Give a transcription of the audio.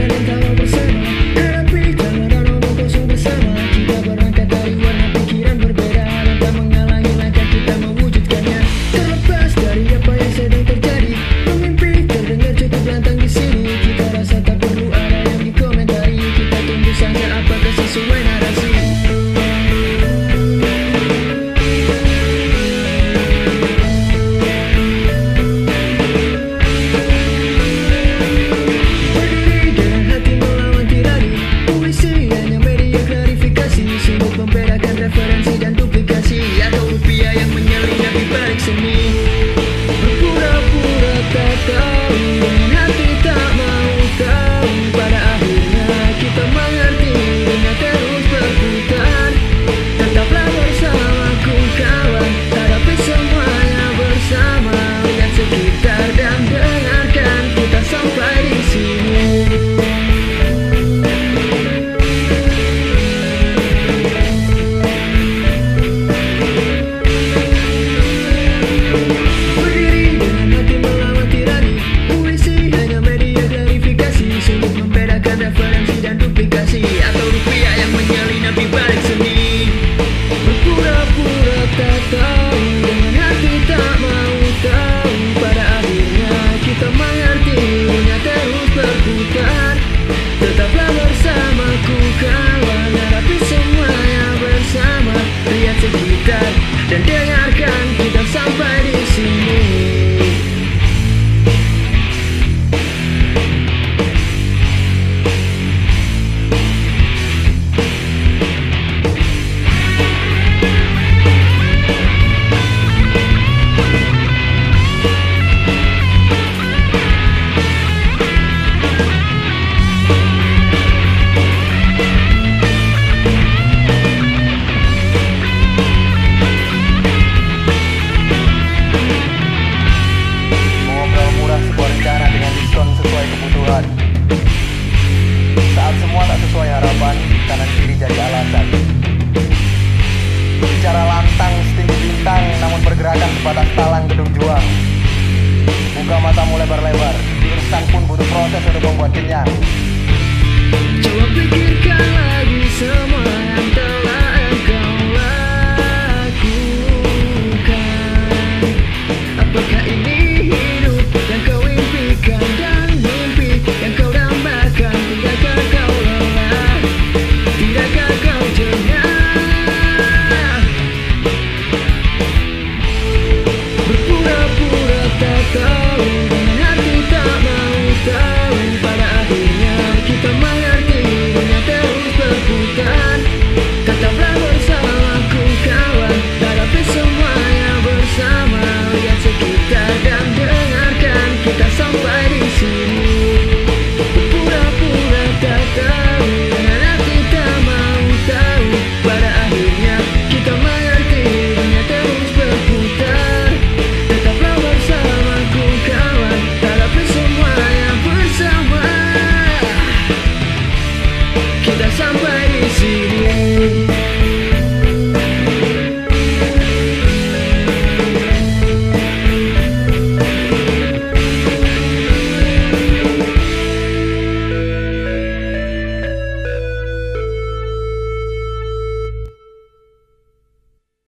feeling good. Saat semua tak sesuai harapan, kanan kiri jadi alasan. Bicara lantang setinggi bintang, namun pergerakan sebatas talang gedung juang. Buka matamu lebar-lebar, diurusan pun butuh proses untuk membuat kenyang. Jawab some